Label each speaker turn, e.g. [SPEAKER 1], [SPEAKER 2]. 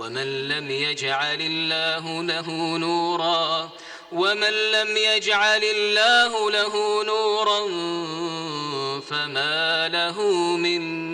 [SPEAKER 1] ومن لم يجعل الله له نورا ومن لم يجعل الله له نورا فما له من